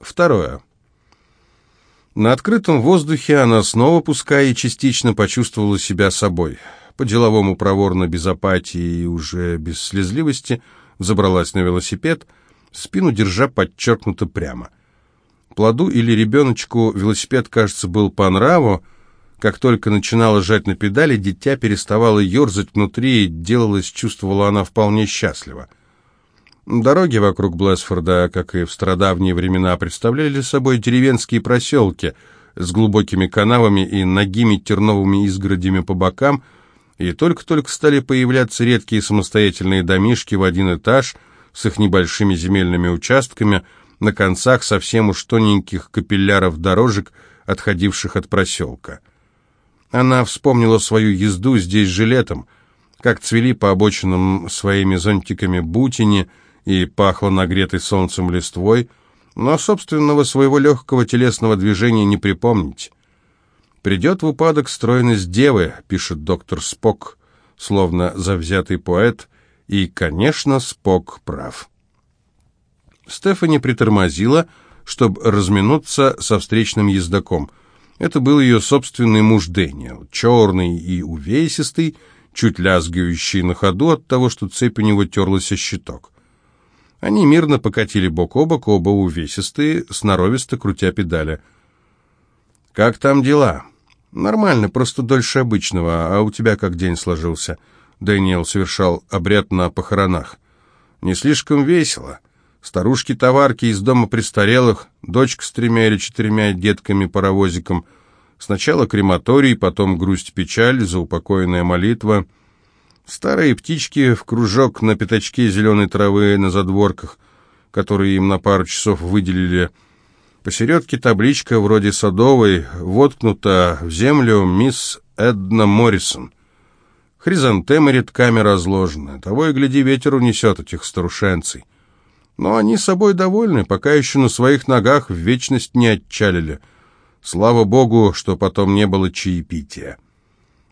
Второе. На открытом воздухе она снова, пускай и частично, почувствовала себя собой. По-деловому проворно, без апатии и уже без слезливости, забралась на велосипед, спину держа подчеркнуто прямо. Плоду или ребеночку велосипед, кажется, был по нраву, как только начинала жать на педали, дитя переставало ерзать внутри, и делалось, чувствовала она вполне счастливо. Дороги вокруг Блэсфорда, как и в стародавние времена, представляли собой деревенские проселки с глубокими канавами и ногими терновыми изгородями по бокам, и только-только стали появляться редкие самостоятельные домишки в один этаж с их небольшими земельными участками, на концах совсем уж тоненьких капилляров дорожек, отходивших от проселка. Она вспомнила свою езду здесь же летом, как цвели по обочинам своими зонтиками бутини и пахло нагретой солнцем листвой, но собственного своего легкого телесного движения не припомнить. «Придет в упадок стройность девы», — пишет доктор Спок, словно завзятый поэт, и, конечно, Спок прав. Стефани притормозила, чтобы разминуться со встречным ездаком — это был ее собственный муж Дэниел, черный и увесистый, чуть лязгающий на ходу от того, что цепь у него терлась о щиток. Они мирно покатили бок о бок, оба увесистые, сноровисто крутя педали. «Как там дела?» «Нормально, просто дольше обычного. А у тебя как день сложился?» Дэниел совершал обряд на похоронах. «Не слишком весело. Старушки-товарки из дома престарелых, дочка с тремя или четырьмя детками-паровозиком. Сначала крематорий, потом грусть-печаль, заупокоенная молитва. Старые птички в кружок на пятачке зеленой травы на задворках, которые им на пару часов выделили. Посередке табличка вроде садовой, воткнута в землю мисс Эдна Моррисон. Хризантемы редками разложены. Того и гляди, ветер унесет этих старушенций. Но они собой довольны, пока еще на своих ногах в вечность не отчалили. Слава богу, что потом не было чаепития.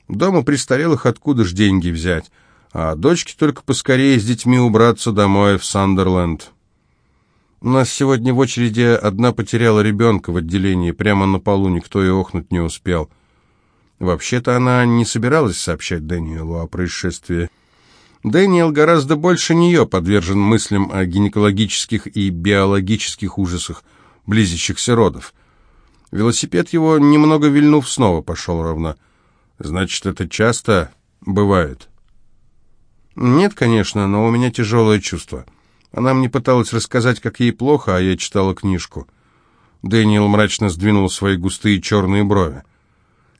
Дома престарелых откуда ж деньги взять? А дочке только поскорее с детьми убраться домой в Сандерленд. У нас сегодня в очереди одна потеряла ребенка в отделении, прямо на полу никто и охнуть не успел. Вообще-то она не собиралась сообщать Дэниелу о происшествии. Дэниел гораздо больше нее подвержен мыслям о гинекологических и биологических ужасах близящихся родов. Велосипед его, немного вильнув, снова пошел ровно. Значит, это часто бывает? Нет, конечно, но у меня тяжелое чувство. Она мне пыталась рассказать, как ей плохо, а я читала книжку. Дэниел мрачно сдвинул свои густые черные брови.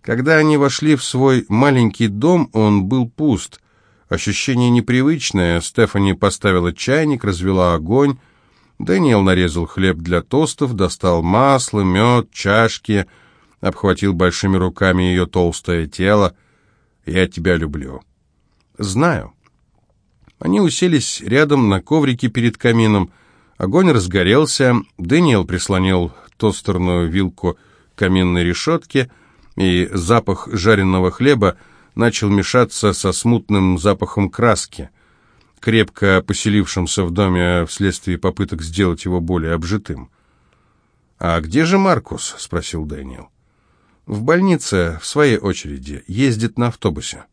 Когда они вошли в свой маленький дом, он был пуст. Ощущение непривычное. Стефани поставила чайник, развела огонь. Дэниел нарезал хлеб для тостов, достал масло, мед, чашки, обхватил большими руками ее толстое тело. «Я тебя люблю». «Знаю». Они уселись рядом на коврике перед камином. Огонь разгорелся, Дэниел прислонил тостерную вилку к каминной решетке, и запах жареного хлеба начал мешаться со смутным запахом краски, крепко поселившимся в доме вследствие попыток сделать его более обжитым. «А где же Маркус?» — спросил Дэниел. «В больнице, в своей очереди, ездит на автобусе».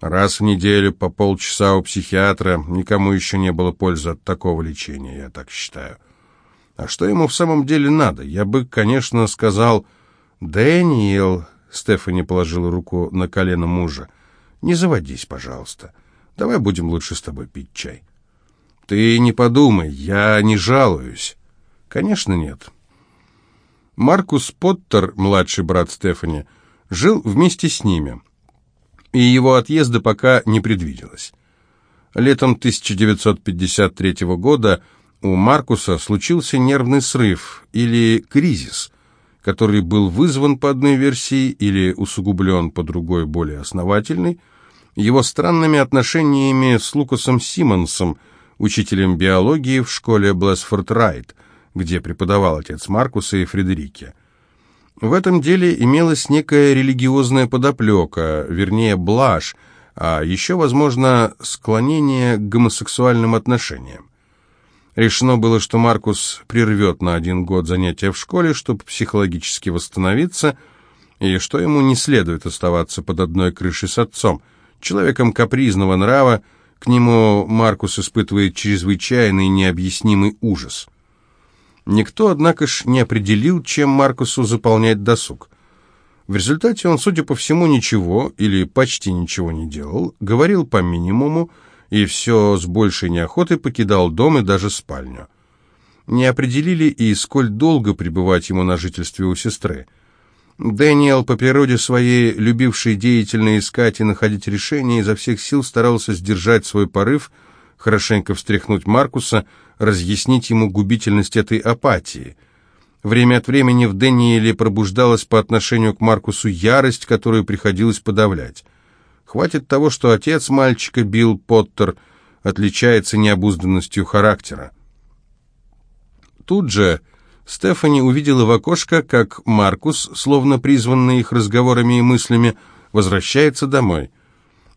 Раз в неделю по полчаса у психиатра никому еще не было пользы от такого лечения, я так считаю. А что ему в самом деле надо? Я бы, конечно, сказал, «Дэниел, Стефани положила руку на колено мужа. «Не заводись, пожалуйста. Давай будем лучше с тобой пить чай». «Ты не подумай, я не жалуюсь». «Конечно, нет». Маркус Поттер, младший брат Стефани, жил вместе с ними, и его отъезда пока не предвиделось. Летом 1953 года у Маркуса случился нервный срыв или кризис, который был вызван по одной версии или усугублен по другой, более основательной, его странными отношениями с Лукасом Симмонсом, учителем биологии в школе Блэсфорд Райт, где преподавал отец Маркуса и Фредерике. В этом деле имелась некая религиозная подоплека, вернее, блажь, а еще, возможно, склонение к гомосексуальным отношениям. Решено было, что Маркус прервет на один год занятия в школе, чтобы психологически восстановиться, и что ему не следует оставаться под одной крышей с отцом. Человеком капризного нрава, к нему Маркус испытывает чрезвычайный необъяснимый ужас. Никто, однако ж, не определил, чем Маркусу заполнять досуг. В результате он, судя по всему, ничего или почти ничего не делал, говорил по минимуму, и все с большей неохотой покидал дом и даже спальню. Не определили и сколь долго пребывать ему на жительстве у сестры. Дэниел, по природе своей, любивший деятельно искать и находить решения, изо всех сил старался сдержать свой порыв, хорошенько встряхнуть Маркуса, разъяснить ему губительность этой апатии. Время от времени в Дэниеле пробуждалась по отношению к Маркусу ярость, которую приходилось подавлять. Хватит того, что отец мальчика, Билл Поттер, отличается необузданностью характера. Тут же Стефани увидела в окошко, как Маркус, словно призванный их разговорами и мыслями, возвращается домой,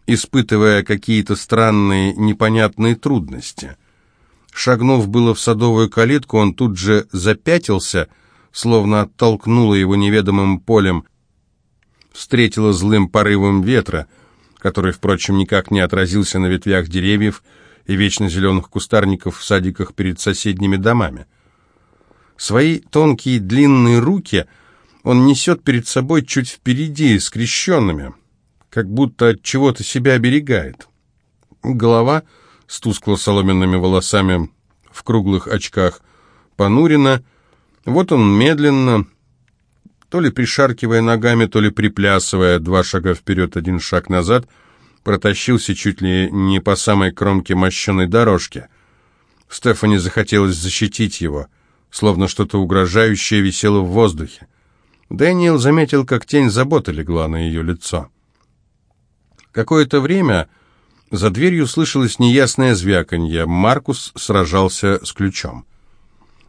испытывая какие-то странные, непонятные трудности. Шагнув было в садовую калитку, он тут же запятился, словно оттолкнуло его неведомым полем, встретила злым порывом ветра — который, впрочем, никак не отразился на ветвях деревьев и вечно зеленых кустарников в садиках перед соседними домами. Свои тонкие длинные руки он несет перед собой чуть впереди, скрещенными, как будто от чего-то себя оберегает. Голова с тускло-соломенными волосами в круглых очках понурена, вот он медленно, то ли пришаркивая ногами, то ли приплясывая, два шага вперед, один шаг назад, протащился чуть ли не по самой кромке мощеной дорожки. Стефани захотелось защитить его, словно что-то угрожающее висело в воздухе. Дэниел заметил, как тень заботы легла на ее лицо. Какое-то время за дверью слышалось неясное звяканье. Маркус сражался с ключом.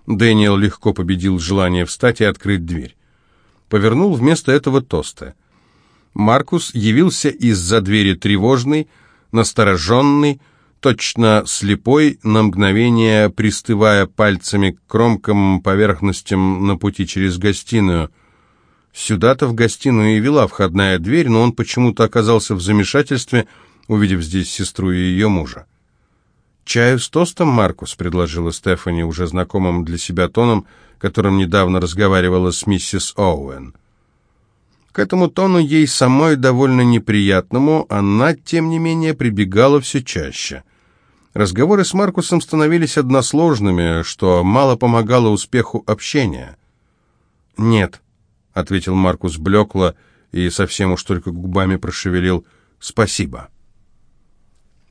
Дэниел легко победил желание встать и открыть дверь повернул вместо этого тоста. Маркус явился из-за двери тревожный, настороженный, точно слепой, на мгновение пристывая пальцами к кромкам поверхностям на пути через гостиную. Сюда-то в гостиную и вела входная дверь, но он почему-то оказался в замешательстве, увидев здесь сестру и ее мужа. «Чаю с тостом, Маркус?» — предложила Стефани уже знакомым для себя тоном, которым недавно разговаривала с миссис Оуэн. К этому тону ей самой довольно неприятному, она, тем не менее, прибегала все чаще. Разговоры с Маркусом становились односложными, что мало помогало успеху общения. «Нет», — ответил Маркус блекло и совсем уж только губами прошевелил «спасибо»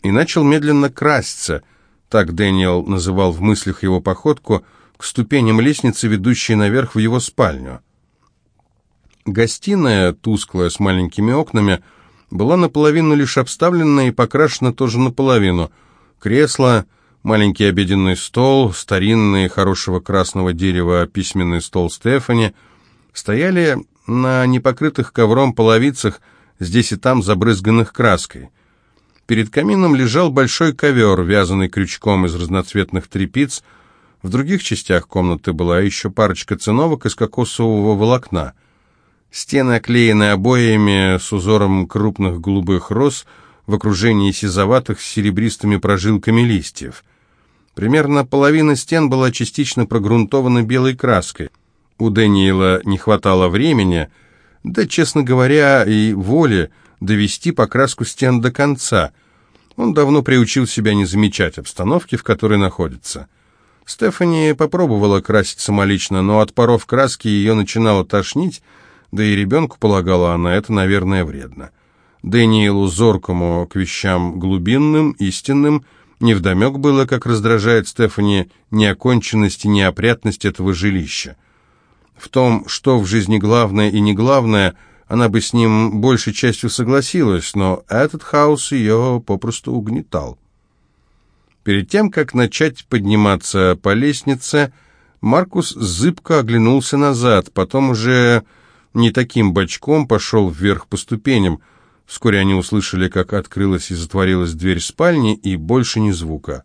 и начал медленно красться, так Дэниел называл в мыслях его походку, к ступеням лестницы, ведущей наверх в его спальню. Гостиная, тусклая, с маленькими окнами, была наполовину лишь обставлена и покрашена тоже наполовину. Кресло, маленький обеденный стол, старинный, хорошего красного дерева письменный стол Стефани стояли на непокрытых ковром половицах, здесь и там забрызганных краской. Перед камином лежал большой ковер, вязанный крючком из разноцветных тряпиц. В других частях комнаты была еще парочка циновок из кокосового волокна. Стены оклеены обоями с узором крупных голубых роз в окружении сизоватых с серебристыми прожилками листьев. Примерно половина стен была частично прогрунтована белой краской. У Дэниела не хватало времени, да, честно говоря, и воли, довести покраску стен до конца. Он давно приучил себя не замечать обстановки, в которой находится. Стефани попробовала красить самолично, но от паров краски ее начинало тошнить, да и ребенку полагала она это, наверное, вредно. Дэниелу зоркому к вещам глубинным, истинным, невдомек было, как раздражает Стефани неоконченность и неопрятность этого жилища. В том, что в жизни главное и не главное – она бы с ним большей частью согласилась, но этот хаос ее попросту угнетал. Перед тем, как начать подниматься по лестнице, Маркус зыбко оглянулся назад, потом уже не таким бочком пошел вверх по ступеням. Вскоре они услышали, как открылась и затворилась дверь спальни, и больше ни звука.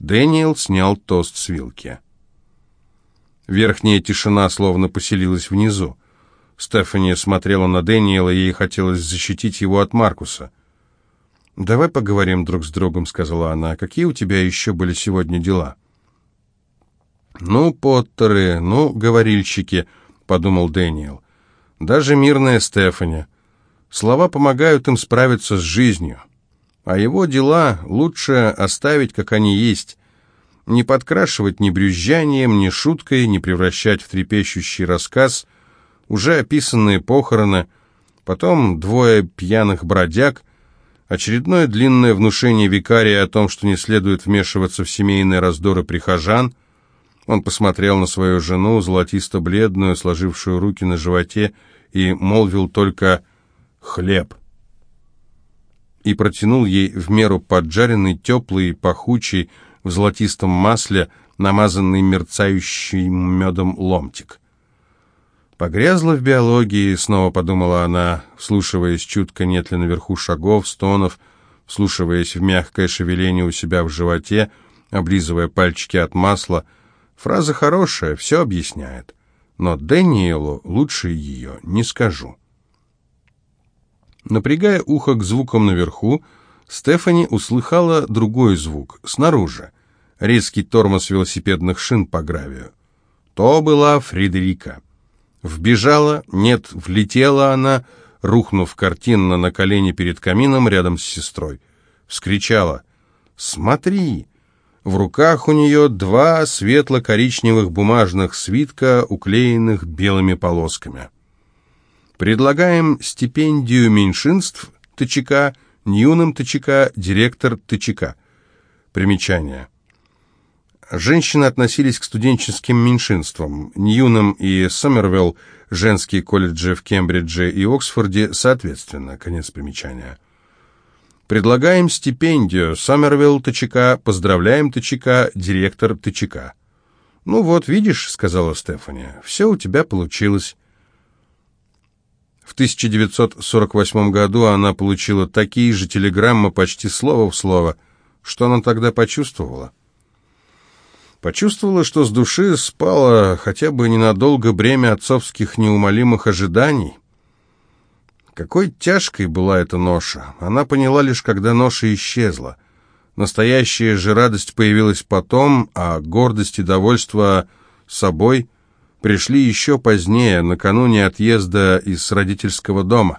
Дэниел снял тост с вилки. Верхняя тишина словно поселилась внизу. Стефани смотрела на Дэниела, и ей хотелось защитить его от Маркуса. «Давай поговорим друг с другом», — сказала она. «Какие у тебя еще были сегодня дела?» «Ну, Поттеры, ну, говорильщики», — подумал Дэниел. «Даже мирная Стефани. Слова помогают им справиться с жизнью. А его дела лучше оставить, как они есть. Не подкрашивать ни брюзжанием, ни шуткой, не превращать в трепещущий рассказ. Уже описанные похороны, потом двое пьяных бродяг, очередное длинное внушение викария о том, что не следует вмешиваться в семейные раздоры прихожан — он посмотрел на свою жену, золотисто-бледную, сложившую руки на животе, и молвил только «хлеб». И протянул ей в меру поджаренный, теплый, пахучий, в золотистом масле, намазанный мерцающим медом ломтик. Погрязла в биологии, снова подумала она, вслушиваясь чутко, нет ли наверху шагов, стонов, вслушиваясь в мягкое шевеление у себя в животе, облизывая пальчики от масла — Фраза хорошая, все объясняет. Но Дэниелу лучше ее не скажу. Напрягая ухо к звукам наверху, Стефани услыхала другой звук, снаружи. Резкий тормоз велосипедных шин по гравию. То была Фредерика. Вбежала, нет, влетела она, рухнув картинно на колени перед камином рядом с сестрой. Вскричала «Смотри!» В руках у нее два светло-коричневых бумажных свитка, уклеенных белыми полосками. Предлагаем стипендию меньшинств ТЧК, Ньюном ТЧК, директор ТЧК. Примечание. Женщины относились к студенческим меньшинствам. Ньюном и Сомервелл, женские колледжи в Кембридже и Оксфорде, соответственно. Конец примечания. Предлагаем стипендию. Сомервилл ТЧК. Поздравляем ТЧК. Директор ТЧК. «Ну вот, видишь», — сказала Стефани, — «все у тебя получилось». В 1948 году она получила такие же телеграммы почти слово в слово. Что она тогда почувствовала? Почувствовала, что с души спало хотя бы ненадолго бремя отцовских неумолимых ожиданий. Какой тяжкой была эта ноша, она поняла лишь, когда ноша исчезла. Настоящая же радость появилась потом, а гордость и довольство собой пришли еще позднее, накануне отъезда из родительского дома.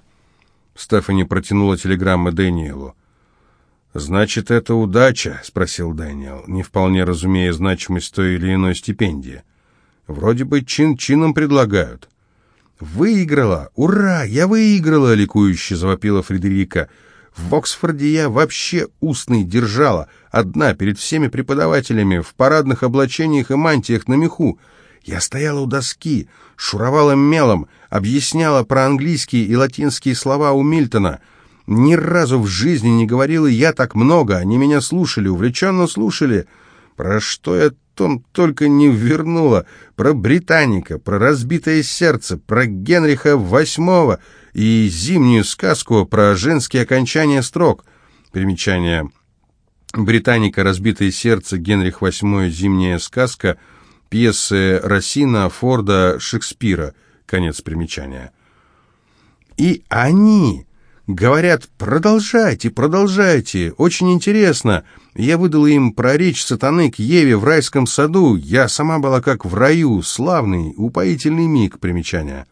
Стефани протянула телеграммы Дэниелу. «Значит, это удача?» — спросил Дэниел, не вполне разумея значимость той или иной стипендии. «Вроде бы чин-чином предлагают». «Выиграла! Ура! Я выиграла!» — ликующе завопила Фредерика. «В Оксфорде я вообще устный держала, одна перед всеми преподавателями, в парадных облачениях и мантиях на меху. Я стояла у доски, шуровала мелом, объясняла про английские и латинские слова у Мильтона. Ни разу в жизни не говорила я так много, они меня слушали, увлеченно слушали. Про что я том только не вернула. Про Британика, про разбитое сердце, про Генриха VIII и зимнюю сказку про женские окончания строк. Примечание. Британика, разбитое сердце, Генрих VIII, зимняя сказка, пьесы Рассина, Форда, Шекспира. Конец примечания. И они говорят, продолжайте, продолжайте, очень интересно. Я выдала им про речь сатаны к Еве в райском саду. Я сама была как в раю. Славный, упоительный миг. Примечание.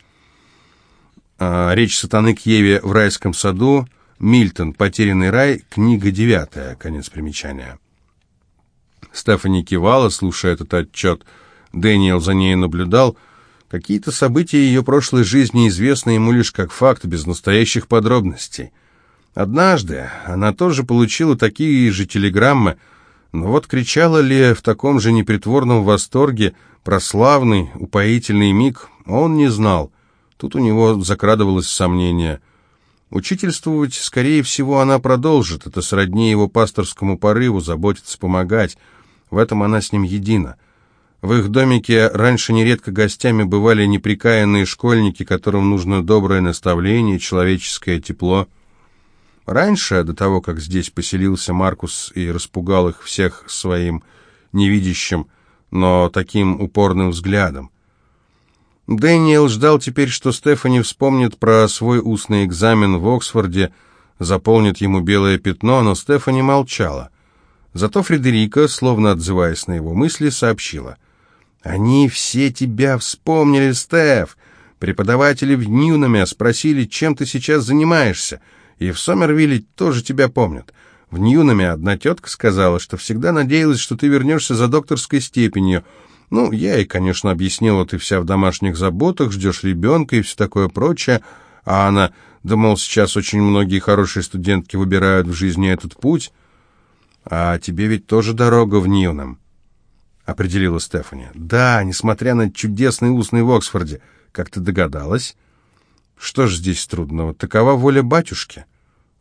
А, речь сатаны к Еве в райском саду. Мильтон. Потерянный рай. Книга девятая. Конец примечания. Стефани кивала, слушая этот отчет. Дэниел за ней наблюдал. Какие-то события ее прошлой жизни известны ему лишь как факт, без настоящих подробностей. Однажды она тоже получила такие же телеграммы, но вот кричала ли в таком же непритворном восторге про славный, упоительный миг, он не знал. Тут у него закрадывалось сомнение. Учительствовать, скорее всего, она продолжит. Это сродни его пасторскому порыву, заботиться, помогать. В этом она с ним едина. В их домике раньше нередко гостями бывали неприкаянные школьники, которым нужно доброе наставление, человеческое тепло – Раньше, до того, как здесь поселился Маркус и распугал их всех своим невидящим, но таким упорным взглядом. Дэниел ждал теперь, что Стефани вспомнит про свой устный экзамен в Оксфорде, заполнит ему белое пятно, но Стефани молчала. Зато Фредерика, словно отзываясь на его мысли, сообщила. «Они все тебя вспомнили, Стеф. Преподаватели в Ньюнаме спросили, чем ты сейчас занимаешься, и в Сомервилле тоже тебя помнят. В Ньюнаме одна тетка сказала, что всегда надеялась, что ты вернешься за докторской степенью, ну, я ей, конечно, объяснила, ты вся в домашних заботах, ждешь ребенка и все такое прочее, а она, да, сейчас очень многие хорошие студентки выбирают в жизни этот путь, а тебе ведь тоже дорога в Ньюном, определила Стефани. Да, несмотря на чудесный устный в Оксфорде, как ты догадалась? Что ж здесь трудного? Такова воля батюшки.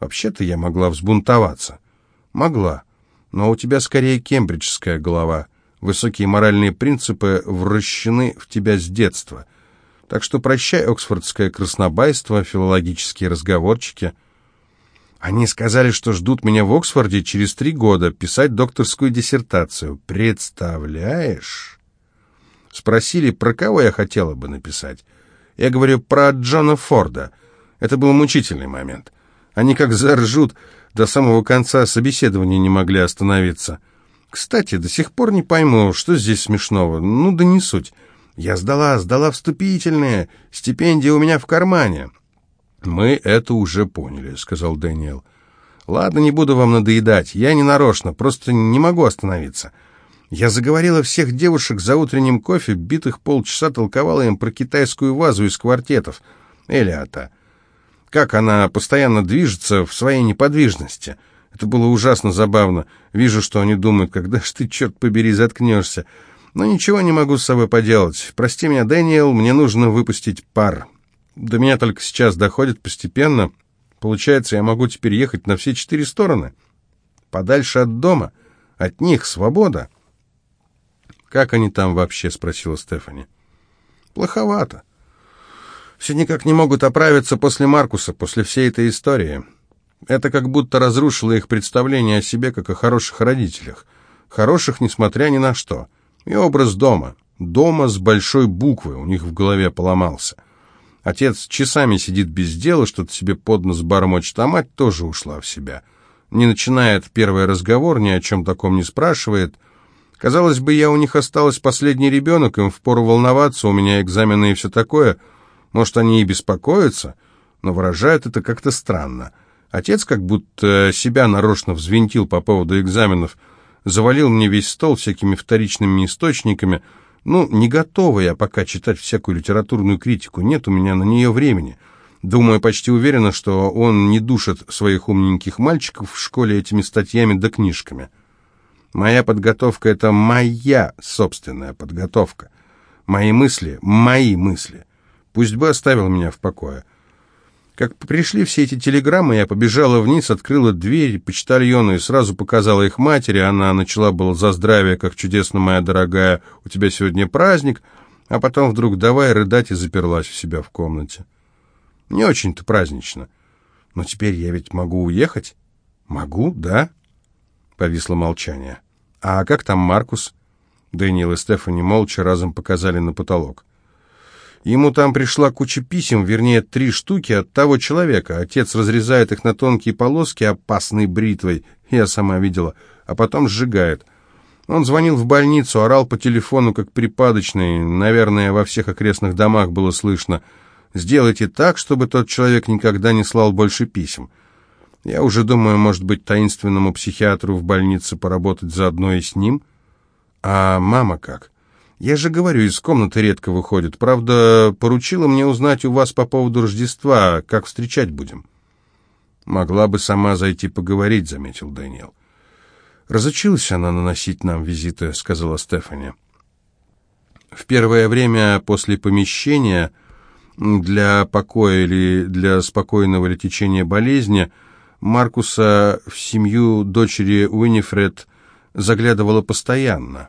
Вообще-то я могла взбунтоваться. Могла, но у тебя скорее кембриджская голова — Высокие моральные принципы вращены в тебя с детства. Так что прощай оксфордское краснобайство, филологические разговорчики. Они сказали, что ждут меня в Оксфорде через три года писать докторскую диссертацию. Представляешь? Спросили, про кого я хотела бы написать. Я говорю про Джона Форда. Это был мучительный момент. Они как заржут, до самого конца собеседования не могли остановиться. Кстати, до сих пор не пойму, что здесь смешного. Ну да не суть. Я сдала, сдала вступительные. Стипендия у меня в кармане. Мы это уже поняли, сказал Дэниел. Ладно, не буду вам надоедать. Я не нарочно, просто не могу остановиться. Я заговорила всех девушек за утренним кофе, битых полчаса толковала им про китайскую вазу из квартетов. Элиата. Как она постоянно движется в своей неподвижности. Это было ужасно забавно. Вижу, что они думают, когда ж ты, черт побери, заткнешься. Но ничего не могу с собой поделать. Прости меня, Дэниел, мне нужно выпустить пар. До меня только сейчас доходит постепенно. Получается, я могу теперь ехать на все четыре стороны. Подальше от дома. От них свобода. «Как они там вообще?» — спросила Стефани. «Плоховато. Все никак не могут оправиться после Маркуса, после всей этой истории». Это как будто разрушило их представление о себе, как о хороших родителях. Хороших, несмотря ни на что. И образ дома. Дома с большой буквы у них в голове поломался. Отец часами сидит без дела, что-то себе под нос бормочет, а мать тоже ушла в себя. Не начинает первый разговор, ни о чем таком не спрашивает. Казалось бы, я у них осталась последний ребенок, им впору волноваться, у меня экзамены и все такое. Может, они и беспокоятся, но выражают это как-то странно. Отец как будто себя нарочно взвинтил по поводу экзаменов, завалил мне весь стол всякими вторичными источниками. Ну, не готова я пока читать всякую литературную критику, нет у меня на нее времени. Думаю, почти уверена, что он не душит своих умненьких мальчиков в школе этими статьями да книжками. Моя подготовка — это моя собственная подготовка. Мои мысли — мои мысли. Пусть бы оставил меня в покое. Как пришли все эти телеграммы, я побежала вниз, открыла дверь почтальону и сразу показала их матери. Она начала было за здравие, как чудесно, моя дорогая, у тебя сегодня праздник, а потом вдруг давай рыдать и заперлась у себя в комнате. Не очень-то празднично. Но теперь я ведь могу уехать? Могу, да? Повисло молчание. А как там Маркус? Дэниел и Стефани молча разом показали на потолок. Ему там пришла куча писем, вернее, три штуки от того человека. Отец разрезает их на тонкие полоски опасной бритвой, я сама видела, а потом сжигает. Он звонил в больницу, орал по телефону, как припадочный. Наверное, во всех окрестных домах было слышно. «Сделайте так, чтобы тот человек никогда не слал больше писем». Я уже думаю, может быть, таинственному психиатру в больнице поработать заодно и с ним. А мама как? Я же говорю, из комнаты редко выходит. Правда, поручила мне узнать у вас по поводу Рождества, как встречать будем. Могла бы сама зайти поговорить, заметил Дэниел. Разучилась она наносить нам визиты, сказала Стефани. В первое время после помещения для покоя или для спокойного или течения болезни Маркуса в семью дочери Уинифред заглядывала постоянно.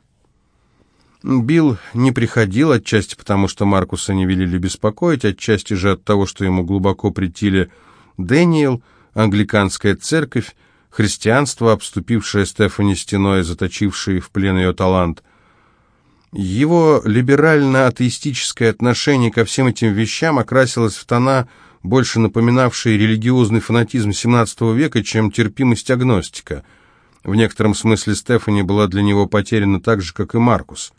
Билл не приходил, отчасти потому, что Маркуса не велели беспокоить, отчасти же от того, что ему глубоко притили Дэниел, англиканская церковь, христианство, обступившее Стефани стеной, заточившее в плен ее талант. Его либерально-атеистическое отношение ко всем этим вещам окрасилось в тона, больше напоминавшие религиозный фанатизм XVII века, чем терпимость агностика. В некотором смысле Стефани была для него потеряна так же, как и Маркус.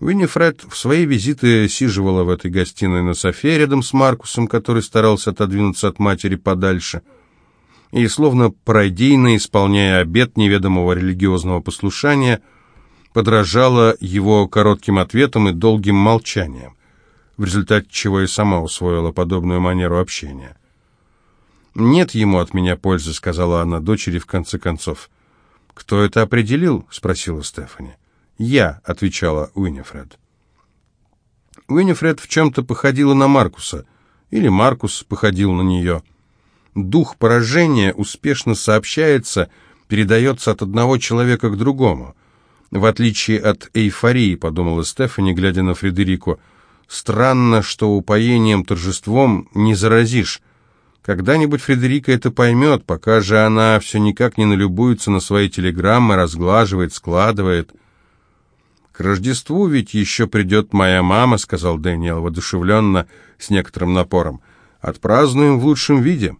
Уиннифред в свои визиты сиживала в этой гостиной на софе рядом с Маркусом, который старался отодвинуться от матери подальше – и, словно пародийно исполняя обет неведомого религиозного послушания, подражала его коротким ответам и долгим молчанием, в результате чего и сама усвоила подобную манеру общения. «Нет ему от меня пользы», — сказала она дочери в конце концов. «Кто это определил?» — спросила Стефани. «Я», — отвечала Уиннифред. Уиннифред в чем-то походила на Маркуса, или Маркус походил на нее — дух поражения успешно сообщается, передается от одного человека к другому. В отличие от эйфории, подумала Стефани, глядя на Фредерику, странно, что упоением торжеством не заразишь. Когда-нибудь Фредерика это поймет, пока же она все никак не налюбуется на свои телеграммы, разглаживает, складывает. «К Рождеству ведь еще придет моя мама», — сказал Дэниел воодушевленно, с некоторым напором. «Отпразднуем в лучшем виде».